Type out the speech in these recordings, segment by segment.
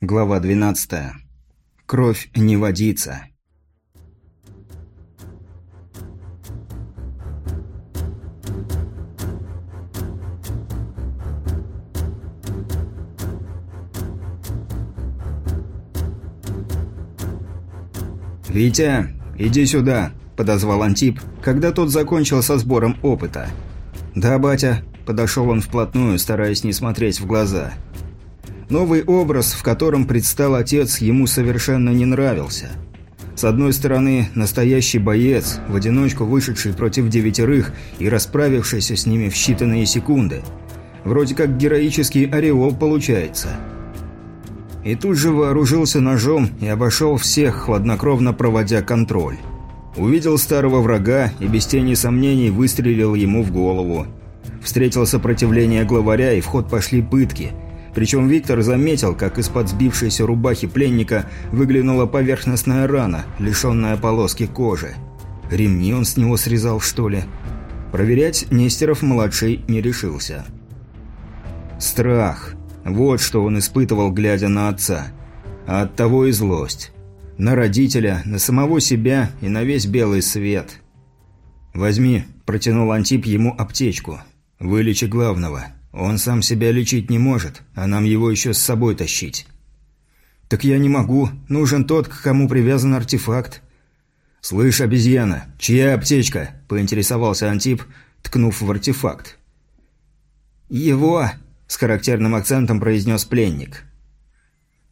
Глава 12. Кровь не водится. «Витя, иди сюда», – подозвал Антип, когда тот закончил со сбором опыта. «Да, батя», – подошел он вплотную, стараясь не смотреть в глаза – Новый образ, в котором предстал отец, ему совершенно не нравился. С одной стороны, настоящий боец, в одиночку вышедший против девятерых и расправившийся с ними в считанные секунды. Вроде как героический ореол получается. И тут же вооружился ножом и обошел всех, хладнокровно проводя контроль. Увидел старого врага и без тени сомнений выстрелил ему в голову. Встретил сопротивление главаря и в ход пошли пытки – причем Виктор заметил, как из-под сбившейся рубахи пленника выглянула поверхностная рана, лишенная полоски кожи. Ремни он с него срезал, что ли? Проверять Нестеров-младший не решился. Страх. Вот что он испытывал, глядя на отца. А оттого и злость. На родителя, на самого себя и на весь белый свет. «Возьми», – протянул Антип ему аптечку. «Вылечи главного». Он сам себя лечить не может, а нам его еще с собой тащить. Так я не могу. Нужен тот, к кому привязан артефакт. Слышь, обезьяна, чья аптечка? Поинтересовался Антип, ткнув в артефакт. Его, с характерным акцентом произнес пленник.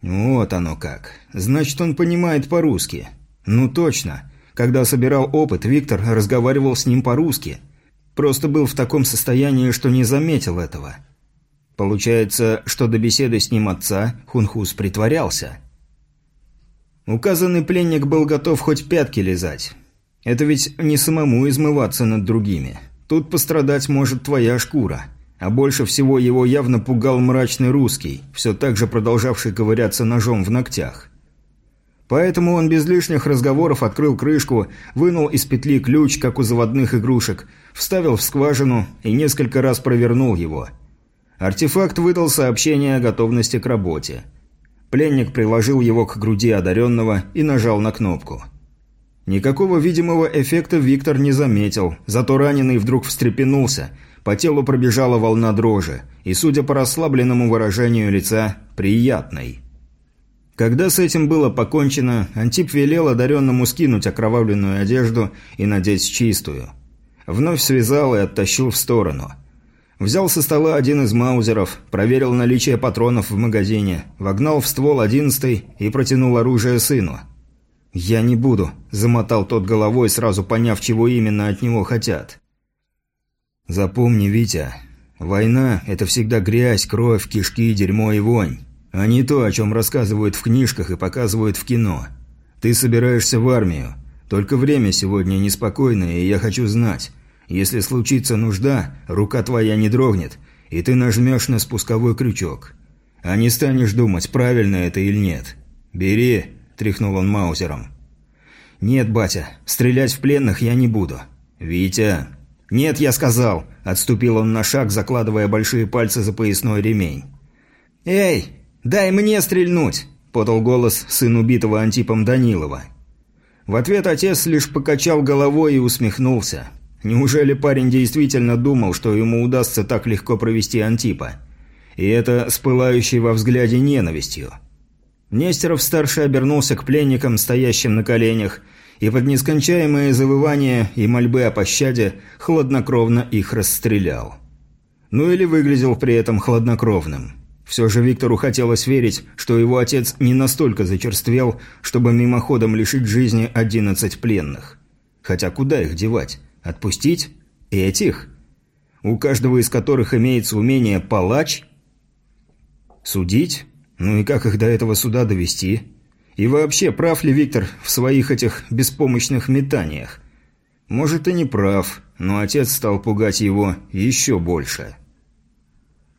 Вот оно как. Значит, он понимает по-русски. Ну точно. Когда собирал опыт, Виктор разговаривал с ним по-русски. Просто был в таком состоянии, что не заметил этого. Получается, что до беседы с ним отца Хунхус притворялся. Указанный пленник был готов хоть пятки лизать. Это ведь не самому измываться над другими. Тут пострадать может твоя шкура. А больше всего его явно пугал мрачный русский, все так же продолжавший ковыряться ножом в ногтях. Поэтому он без лишних разговоров открыл крышку, вынул из петли ключ, как у заводных игрушек, вставил в скважину и несколько раз провернул его. Артефакт выдал сообщение о готовности к работе. Пленник приложил его к груди одаренного и нажал на кнопку. Никакого видимого эффекта Виктор не заметил, зато раненый вдруг встрепенулся, по телу пробежала волна дрожи, и, судя по расслабленному выражению лица, приятной. Когда с этим было покончено, Антип велел одаренному скинуть окровавленную одежду и надеть чистую. Вновь связал и оттащил в сторону. Взял со стола один из маузеров, проверил наличие патронов в магазине, вогнал в ствол одиннадцатый и протянул оружие сыну. «Я не буду», – замотал тот головой, сразу поняв, чего именно от него хотят. «Запомни, Витя, война – это всегда грязь, кровь, кишки, дерьмо и вонь а не то, о чем рассказывают в книжках и показывают в кино. Ты собираешься в армию. Только время сегодня неспокойное, и я хочу знать. Если случится нужда, рука твоя не дрогнет, и ты нажмешь на спусковой крючок. А не станешь думать, правильно это или нет. «Бери», – тряхнул он маузером. «Нет, батя, стрелять в пленных я не буду». «Витя!» «Нет, я сказал!» – отступил он на шаг, закладывая большие пальцы за поясной ремень. «Эй, «Дай мне стрельнуть!» – подал голос сын убитого Антипом Данилова. В ответ отец лишь покачал головой и усмехнулся. Неужели парень действительно думал, что ему удастся так легко провести Антипа? И это с пылающей во взгляде ненавистью. Нестеров-старший обернулся к пленникам, стоящим на коленях, и под нескончаемые завывания и мольбы о пощаде хладнокровно их расстрелял. Ну или выглядел при этом хладнокровным. Все же Виктору хотелось верить, что его отец не настолько зачерствел, чтобы мимоходом лишить жизни 11 пленных. Хотя куда их девать? Отпустить? Этих? У каждого из которых имеется умение палач? Судить? Ну и как их до этого суда довести? И вообще, прав ли Виктор в своих этих беспомощных метаниях? Может и не прав, но отец стал пугать его еще больше.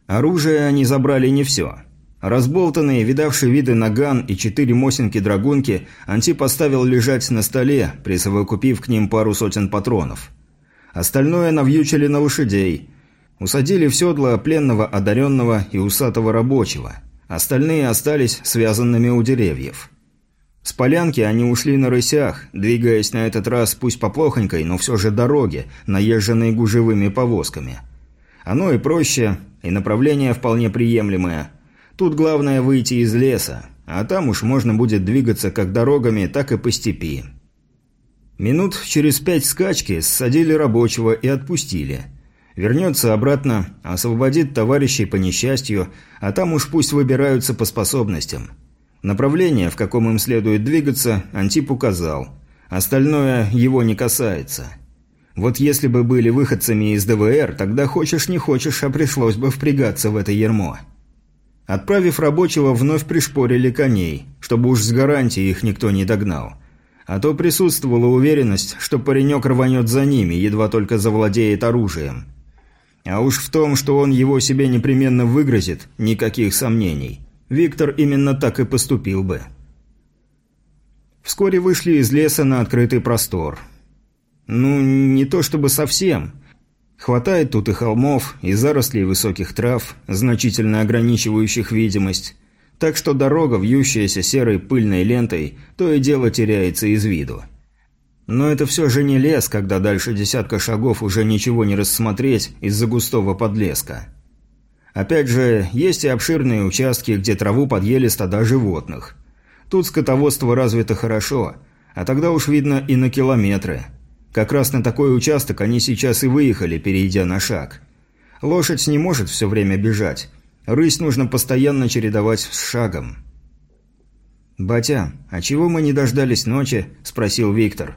Оружие они забрали не все. Разболтанные, видавшие виды наган и четыре мосинки-драгунки Анти поставил лежать на столе, присовокупив к ним пару сотен патронов. Остальное навьючили на лошадей. Усадили в седло пленного одаренного и усатого рабочего. остальные остались связанными у деревьев. С полянки они ушли на рысях, двигаясь на этот раз пусть по плохонькой, но все же дороге, наезженной гужевыми повозками. Оно и проще, и направление вполне приемлемое. Тут главное выйти из леса, а там уж можно будет двигаться как дорогами, так и по степи. Минут через пять скачки ссадили рабочего и отпустили. Вернется обратно, освободит товарищей по несчастью, а там уж пусть выбираются по способностям. Направление, в каком им следует двигаться, Антип указал. Остальное его не касается. Вот если бы были выходцами из ДВР, тогда хочешь не хочешь, а пришлось бы впрягаться в это ермо. Отправив рабочего, вновь пришпорили коней, чтобы уж с гарантией их никто не догнал. А то присутствовала уверенность, что паренек рванет за ними, едва только завладеет оружием. А уж в том, что он его себе непременно выгрозит, никаких сомнений. Виктор именно так и поступил бы. Вскоре вышли из леса на открытый простор. Ну, не то чтобы совсем. Хватает тут и холмов, и зарослей высоких трав, значительно ограничивающих видимость. Так что дорога, вьющаяся серой пыльной лентой, то и дело теряется из виду. Но это все же не лес, когда дальше десятка шагов уже ничего не рассмотреть из-за густого подлеска. Опять же, есть и обширные участки, где траву подъели стада животных. Тут скотоводство развито хорошо, а тогда уж видно и на километры. Как раз на такой участок они сейчас и выехали, перейдя на шаг. Лошадь не может все время бежать. Рысь нужно постоянно чередовать с шагом. «Батя, а чего мы не дождались ночи?» – спросил Виктор.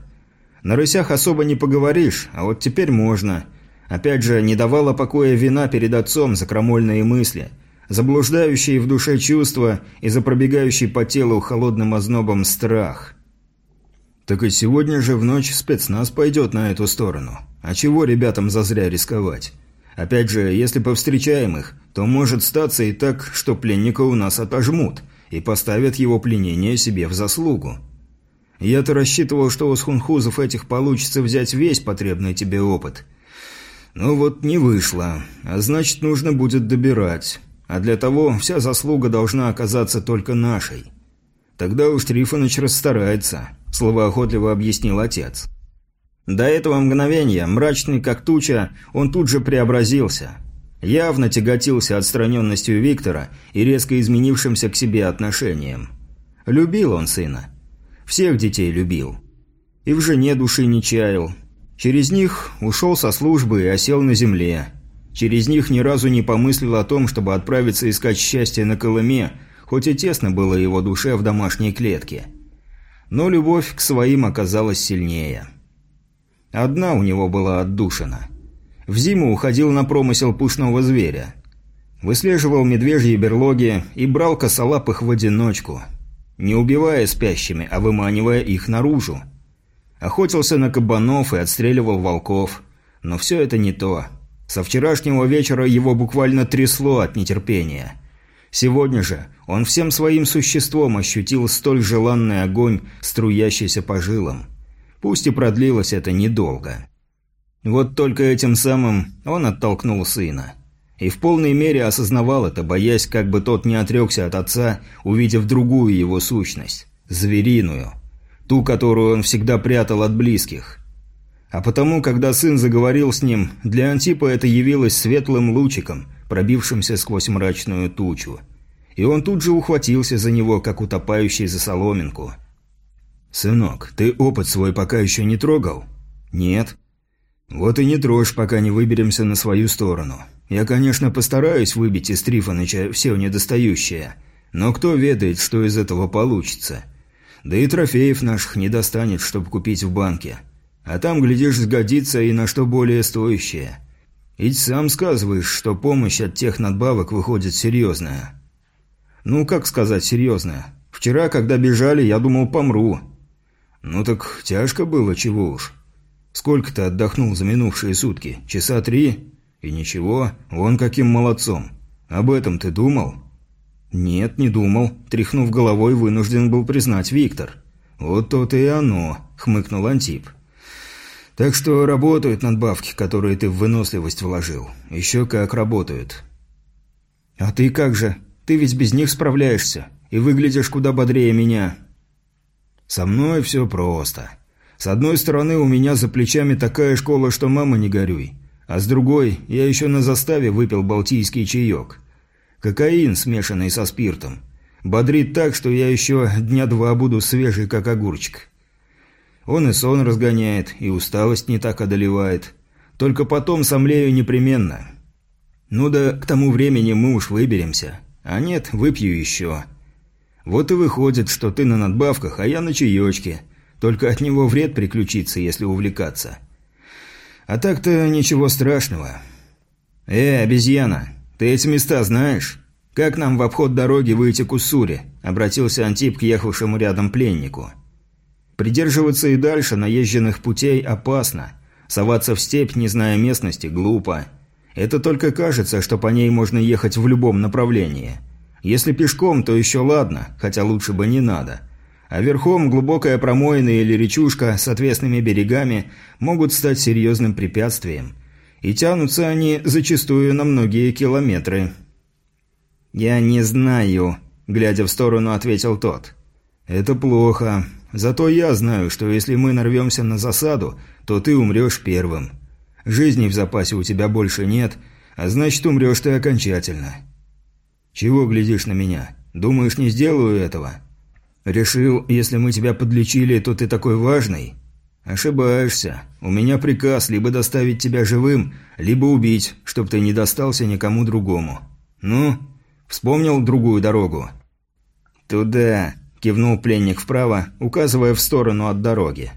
«На рысях особо не поговоришь, а вот теперь можно. Опять же, не давала покоя вина перед отцом за крамольные мысли, заблуждающие в душе чувства и за пробегающий по телу холодным ознобом страх. Так и сегодня же в ночь спецназ пойдет на эту сторону. А чего ребятам зазря рисковать? Опять же, если повстречаем их, то может статься и так, что пленника у нас отожмут и поставят его пленение себе в заслугу. Я-то рассчитывал, что у схунхузов этих получится взять весь потребный тебе опыт – ну вот не вышло, а значит нужно будет добирать. А для того вся заслуга должна оказаться только нашей. Тогда уж Трифоныч расстарается, словоохотливо объяснил отец. До этого мгновения, мрачный как туча, он тут же преобразился. Явно тяготился отстраненностью Виктора и резко изменившимся к себе отношением. Любил он сына. Всех детей любил. И в жене души не чаял, Через них ушел со службы и осел на земле. Через них ни разу не помыслил о том, чтобы отправиться искать счастье на Колыме, хоть и тесно было его душе в домашней клетке. Но любовь к своим оказалась сильнее. Одна у него была отдушина. В зиму уходил на промысел пушного зверя. Выслеживал медвежьи берлоги и брал косолапых в одиночку. Не убивая спящими, а выманивая их наружу. Охотился на кабанов и отстреливал волков. Но все это не то. Со вчерашнего вечера его буквально трясло от нетерпения. Сегодня же он всем своим существом ощутил столь желанный огонь, струящийся по жилам. Пусть и продлилось это недолго. Вот только этим самым он оттолкнул сына. И в полной мере осознавал это, боясь, как бы тот не отрекся от отца, увидев другую его сущность – звериную – ту, которую он всегда прятал от близких. А потому, когда сын заговорил с ним, для Антипа это явилось светлым лучиком, пробившимся сквозь мрачную тучу. И он тут же ухватился за него, как утопающий за соломинку. «Сынок, ты опыт свой пока еще не трогал?» «Нет». «Вот и не трожь, пока не выберемся на свою сторону. Я, конечно, постараюсь выбить из Трифоныча все недостающее, но кто ведает, что из этого получится. Да и трофеев наших не достанет, чтобы купить в банке. А там, глядишь, сгодится и на что более стоящее. Ведь сам сказываешь, что помощь от тех надбавок выходит серьезная. Ну, как сказать серьезная? Вчера, когда бежали, я думал, помру. Ну так тяжко было, чего уж. Сколько ты отдохнул за минувшие сутки? Часа три? И ничего, вон каким молодцом. Об этом ты думал?» «Нет, не думал», – тряхнув головой, вынужден был признать Виктор. «Вот то-то и оно», – хмыкнул Антип. «Так что работают надбавки, которые ты в выносливость вложил. Еще как работают». «А ты как же? Ты ведь без них справляешься и выглядишь куда бодрее меня». «Со мной все просто. С одной стороны, у меня за плечами такая школа, что мама не горюй. А с другой, я еще на заставе выпил балтийский чаек. Кокаин, смешанный со спиртом. Бодрит так, что я еще дня два буду свежий, как огурчик. Он и сон разгоняет, и усталость не так одолевает. Только потом сомлею непременно. Ну да к тому времени мы уж выберемся. А нет, выпью еще. Вот и выходит, что ты на надбавках, а я на чаечке. Только от него вред приключится, если увлекаться. А так-то ничего страшного. Э, обезьяна, ты эти места знаешь? Как нам в обход дороги выйти к Уссуре? Обратился Антип к ехавшему рядом пленнику. Придерживаться и дальше наезженных путей опасно. Соваться в степь, не зная местности, глупо. Это только кажется, что по ней можно ехать в любом направлении. Если пешком, то еще ладно, хотя лучше бы не надо. А верхом глубокая промоина или речушка с отвесными берегами могут стать серьезным препятствием. И тянутся они зачастую на многие километры. «Я не знаю», – глядя в сторону, ответил тот. «Это плохо. Зато я знаю, что если мы нарвемся на засаду, то ты умрешь первым. Жизни в запасе у тебя больше нет, а значит, умрешь ты окончательно. Чего глядишь на меня? Думаешь, не сделаю этого? Решил, если мы тебя подлечили, то ты такой важный? Ошибаешься. У меня приказ либо доставить тебя живым, либо убить, чтобы ты не достался никому другому. Ну, вспомнил другую дорогу? Туда, Кивнул пленник вправо, указывая в сторону от дороги.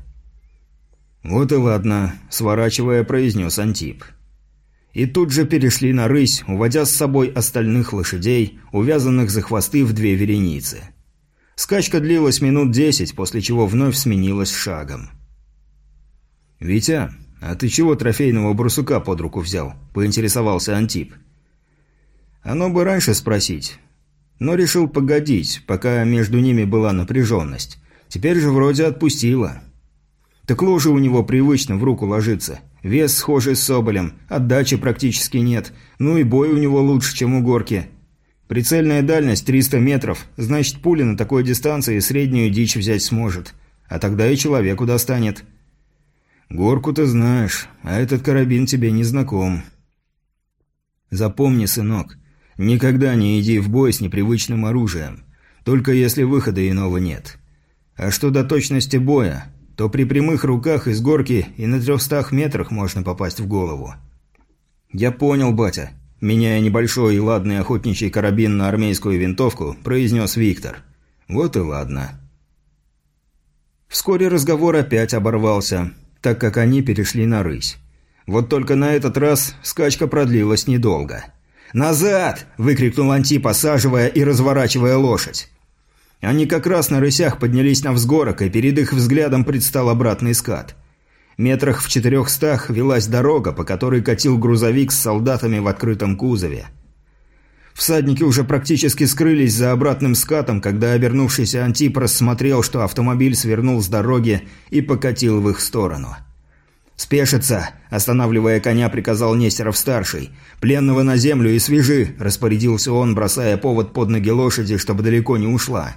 «Вот и ладно», – сворачивая, произнес Антип. И тут же перешли на рысь, уводя с собой остальных лошадей, увязанных за хвосты в две вереницы. Скачка длилась минут десять, после чего вновь сменилась шагом. «Витя, а ты чего трофейного барсука под руку взял?» – поинтересовался Антип. «Оно бы раньше спросить но решил погодить, пока между ними была напряженность. Теперь же вроде отпустила. Так ложа у него привычно в руку ложится. Вес схожий с Соболем, отдачи практически нет, ну и бой у него лучше, чем у горки. Прицельная дальность 300 метров, значит пуля на такой дистанции среднюю дичь взять сможет. А тогда и человеку достанет. Горку ты знаешь, а этот карабин тебе не знаком. Запомни, сынок, Никогда не иди в бой с непривычным оружием, только если выхода иного нет. А что до точности боя, то при прямых руках из горки и на трехстах метрах можно попасть в голову. «Я понял, батя», – меняя небольшой и ладный охотничий карабин на армейскую винтовку, произнес Виктор. «Вот и ладно». Вскоре разговор опять оборвался, так как они перешли на рысь. Вот только на этот раз скачка продлилась недолго – «Назад!» – выкрикнул Антип, осаживая и разворачивая лошадь. Они как раз на рысях поднялись на взгорок, и перед их взглядом предстал обратный скат. Метрах в четырехстах велась дорога, по которой катил грузовик с солдатами в открытом кузове. Всадники уже практически скрылись за обратным скатом, когда обернувшийся Антип рассмотрел, что автомобиль свернул с дороги и покатил в их сторону. «Спешиться!» – останавливая коня, приказал Нестеров-старший. «Пленного на землю и свяжи!» – распорядился он, бросая повод под ноги лошади, чтобы далеко не ушла.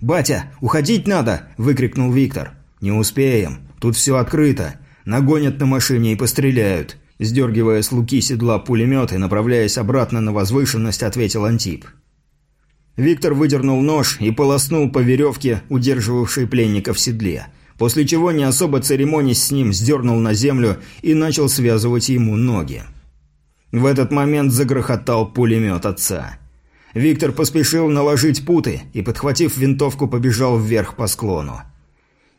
«Батя, уходить надо!» – выкрикнул Виктор. «Не успеем. Тут все открыто. Нагонят на машине и постреляют». Сдергивая с луки седла пулемет и направляясь обратно на возвышенность, ответил Антип. Виктор выдернул нож и полоснул по веревке, удерживавшей пленника в седле – после чего, не особо церемонясь с ним, сдернул на землю и начал связывать ему ноги. В этот момент загрохотал пулемет отца. Виктор поспешил наложить путы и, подхватив винтовку, побежал вверх по склону.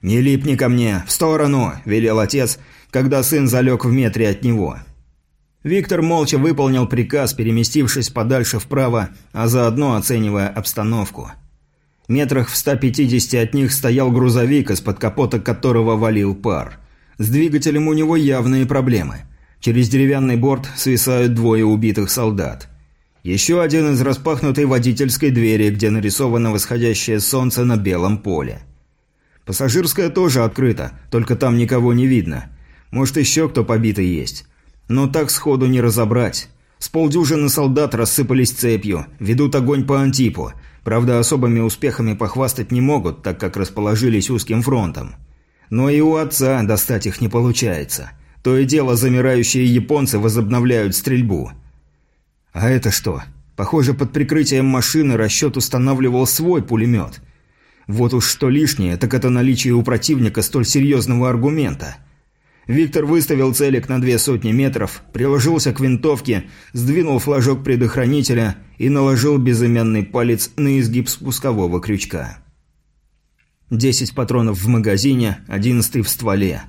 «Не липни ко мне! В сторону!» – велел отец, когда сын залег в метре от него. Виктор молча выполнил приказ, переместившись подальше вправо, а заодно оценивая обстановку – Метрах в 150 от них стоял грузовик, из-под капота которого валил пар. С двигателем у него явные проблемы. Через деревянный борт свисают двое убитых солдат. Еще один из распахнутой водительской двери, где нарисовано восходящее солнце на белом поле. Пассажирская тоже открыта, только там никого не видно. Может, еще кто побитый есть. Но так сходу не разобрать. С полдюжины солдат рассыпались цепью, ведут огонь по Антипу. Правда, особыми успехами похвастать не могут, так как расположились узким фронтом. Но и у отца достать их не получается. То и дело замирающие японцы возобновляют стрельбу. А это что? Похоже, под прикрытием машины расчет устанавливал свой пулемет. Вот уж что лишнее, так это наличие у противника столь серьезного аргумента. Виктор выставил целик на две сотни метров, приложился к винтовке, сдвинул флажок предохранителя и наложил безымянный палец на изгиб спускового крючка. Десять патронов в магазине, одиннадцатый в стволе.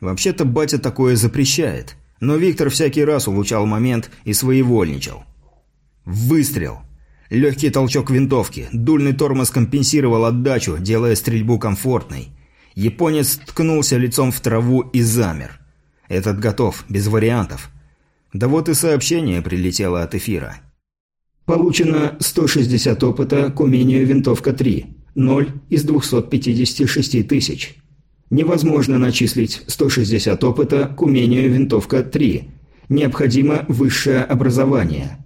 Вообще-то батя такое запрещает, но Виктор всякий раз улучал момент и своевольничал. Выстрел. Легкий толчок винтовки. Дульный тормоз компенсировал отдачу, делая стрельбу комфортной. Японец ткнулся лицом в траву и замер. Этот готов, без вариантов. Да вот и сообщение прилетело от эфира. Получено 160 опыта к умению винтовка 3. 0 из 256 тысяч. Невозможно начислить 160 опыта к умению винтовка 3. Необходимо высшее образование.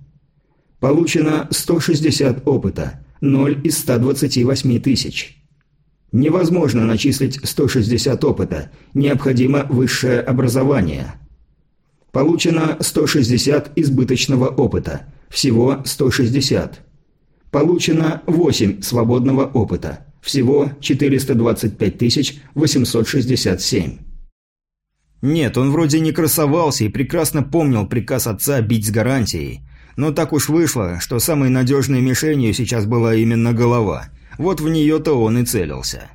Получено 160 опыта, 0 из 128 тысяч. Невозможно начислить 160 опыта, необходимо высшее образование. Получено 160 избыточного опыта, всего 160. Получено 8 свободного опыта. Всего 425 867. Нет, он вроде не красовался и прекрасно помнил приказ отца бить с гарантией. Но так уж вышло, что самой надежной мишенью сейчас была именно голова. Вот в нее-то он и целился.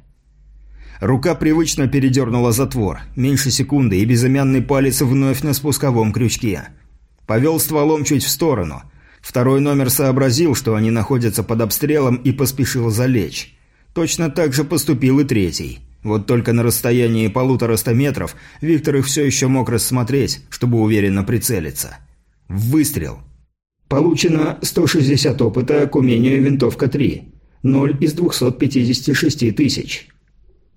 Рука привычно передернула затвор. Меньше секунды, и безымянный палец вновь на спусковом крючке. Повел стволом чуть в сторону. Второй номер сообразил, что они находятся под обстрелом и поспешил залечь. Точно так же поступил и третий. Вот только на расстоянии полутораста метров Виктор их все еще мог рассмотреть, чтобы уверенно прицелиться. Выстрел. Получено 160 опыта к умению винтовка 3. 0 из 256 тысяч.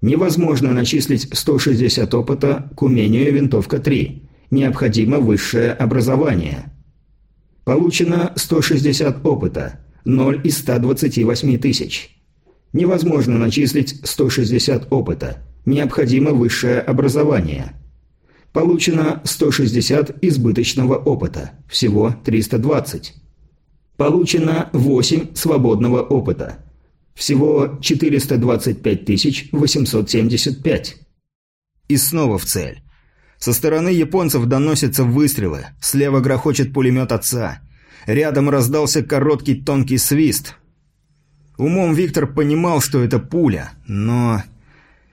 Невозможно начислить 160 опыта к умению винтовка 3. Необходимо высшее образование. Получено 160 опыта, 0 из 128 тысяч. Невозможно начислить 160 опыта, необходимо высшее образование. Получено 160 избыточного опыта, всего 320. Получено 8 свободного опыта, всего 425 875. И снова в цель. Со стороны японцев доносятся выстрелы, слева грохочет пулемет отца. Рядом раздался короткий тонкий свист. Умом Виктор понимал, что это пуля, но...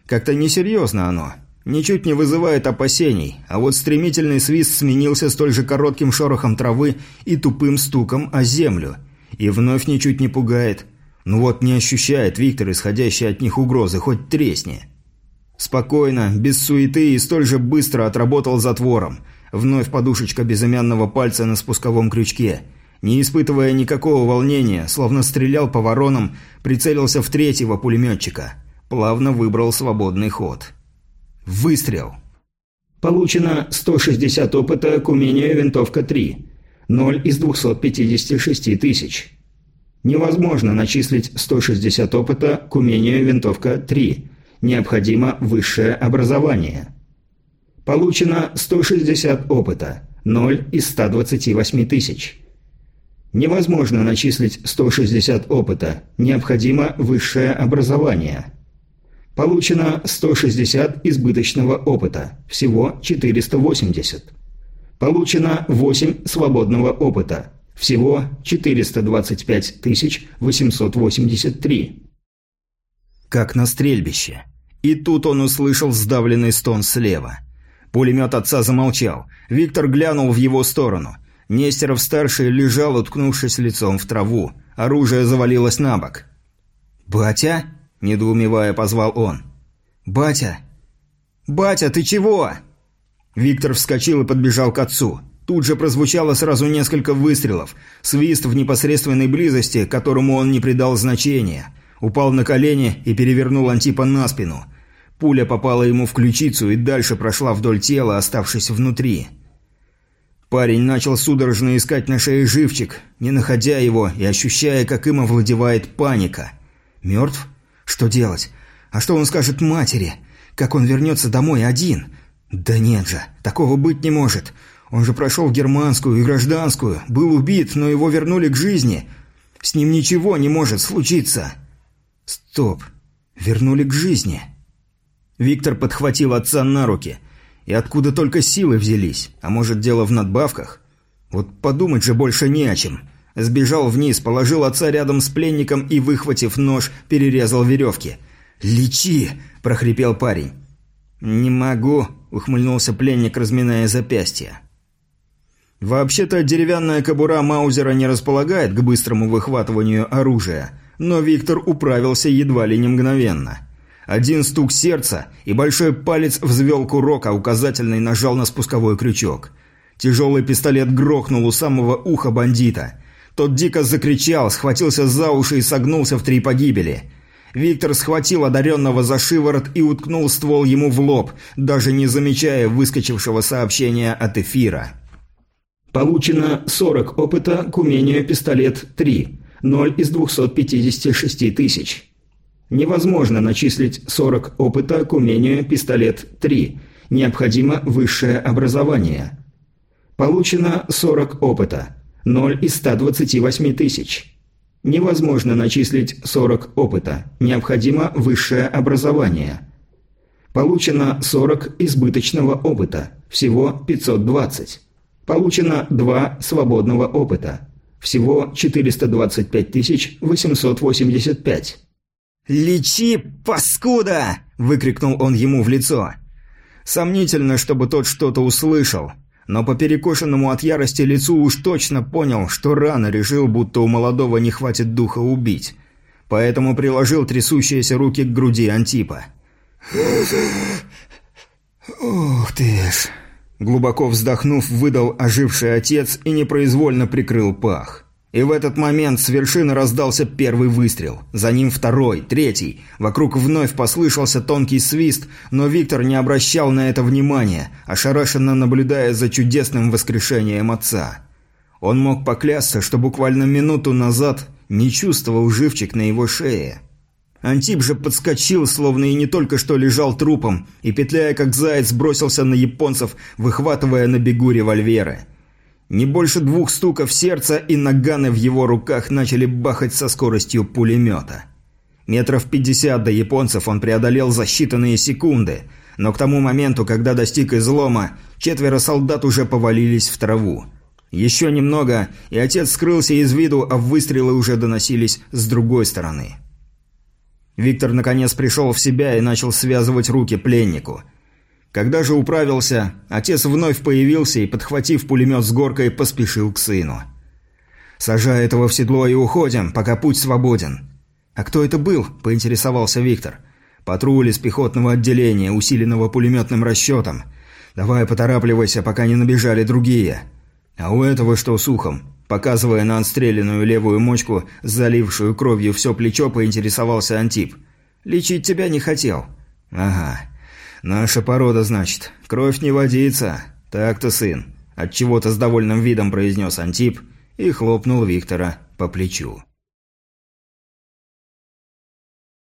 Как-то несерьезно оно. Ничуть не вызывает опасений, а вот стремительный свист сменился столь же коротким шорохом травы и тупым стуком о землю. И вновь ничуть не пугает. Ну вот не ощущает Виктор исходящей от них угрозы, хоть тресни. Спокойно, без суеты и столь же быстро отработал затвором. Вновь подушечка безымянного пальца на спусковом крючке. Не испытывая никакого волнения, словно стрелял по воронам, прицелился в третьего пулеметчика. Плавно выбрал свободный ход. Выстрел. Получено 160 опыта к умению винтовка 3. 0 из 256 тысяч. Невозможно начислить 160 опыта к умению винтовка 3 необходимо высшее образование. Получено 160 опыта, 0 из 128 тысяч. Невозможно начислить 160 опыта, необходимо высшее образование. Получено 160 избыточного опыта, всего 480. Получено 8 свободного опыта, всего 425 883. Как на стрельбище. И тут он услышал сдавленный стон слева. Пулемет отца замолчал. Виктор глянул в его сторону. Нестеров-старший лежал, уткнувшись лицом в траву. Оружие завалилось на бок. «Батя?» – недоумевая позвал он. «Батя! Батя, ты чего?» Виктор вскочил и подбежал к отцу. Тут же прозвучало сразу несколько выстрелов. Свист в непосредственной близости, которому он не придал значения. Упал на колени и перевернул Антипа на спину. Пуля попала ему в ключицу и дальше прошла вдоль тела, оставшись внутри. Парень начал судорожно искать на шее живчик, не находя его и ощущая, как им овладевает паника. Мертв? Что делать? А что он скажет матери? Как он вернется домой один? Да нет же, такого быть не может. Он же прошел германскую и гражданскую, был убит, но его вернули к жизни. С ним ничего не может случиться. Стоп. Вернули к жизни. Виктор подхватил отца на руки. И откуда только силы взялись? А может, дело в надбавках? Вот подумать же больше не о чем. Сбежал вниз, положил отца рядом с пленником и, выхватив нож, перерезал веревки. «Лечи!» – прохрипел парень. «Не могу», – ухмыльнулся пленник, разминая запястье. Вообще-то деревянная кобура Маузера не располагает к быстрому выхватыванию оружия, но Виктор управился едва ли не мгновенно. Один стук сердца, и большой палец взвел курок, а указательный нажал на спусковой крючок. Тяжелый пистолет грохнул у самого уха бандита. Тот дико закричал, схватился за уши и согнулся в три погибели. Виктор схватил одаренного за шиворот и уткнул ствол ему в лоб, даже не замечая выскочившего сообщения от эфира. Получено 40 опыта к умению «Пистолет 3». 0 из 256 тысяч. Невозможно начислить 40 опыта к умению «Пистолет 3». Необходимо высшее образование. Получено 40 опыта. 0 из 128 тысяч. Невозможно начислить 40 опыта. Необходимо высшее образование. Получено 40 избыточного опыта. Всего 520. Получено 2 свободного опыта. Всего 425 885. «Лечи, паскуда!» – выкрикнул он ему в лицо. Сомнительно, чтобы тот что-то услышал, но по перекошенному от ярости лицу уж точно понял, что рано решил, будто у молодого не хватит духа убить. Поэтому приложил трясущиеся руки к груди Антипа. «Ух ты ж!» Глубоко вздохнув, выдал оживший отец и непроизвольно прикрыл пах. И в этот момент с вершины раздался первый выстрел. За ним второй, третий. Вокруг вновь послышался тонкий свист, но Виктор не обращал на это внимания, ошарашенно наблюдая за чудесным воскрешением отца. Он мог поклясться, что буквально минуту назад не чувствовал живчик на его шее. Антип же подскочил, словно и не только что лежал трупом, и, петляя как заяц, бросился на японцев, выхватывая на бегу револьверы. Не больше двух стуков сердца, и наганы в его руках начали бахать со скоростью пулемета. Метров пятьдесят до японцев он преодолел за считанные секунды, но к тому моменту, когда достиг излома, четверо солдат уже повалились в траву. Еще немного, и отец скрылся из виду, а выстрелы уже доносились с другой стороны. Виктор наконец пришел в себя и начал связывать руки пленнику. Когда же управился, отец вновь появился и, подхватив пулемет с горкой, поспешил к сыну. «Сажай этого в седло и уходим, пока путь свободен». «А кто это был?» – поинтересовался Виктор. «Патруль из пехотного отделения, усиленного пулеметным расчетом. Давай поторапливайся, пока не набежали другие». «А у этого что с ухом?» Показывая на отстрелянную левую мочку, залившую кровью все плечо, поинтересовался Антип. «Лечить тебя не хотел». «Ага. Наша порода, значит. Кровь не водится. Так-то, сын». Отчего-то с довольным видом произнес Антип и хлопнул Виктора по плечу.